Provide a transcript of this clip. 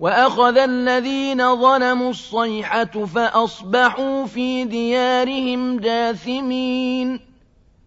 وأخذ الذين ظلموا الصيحة فأصبحوا في ديارهم جاثمين.